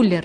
кулер.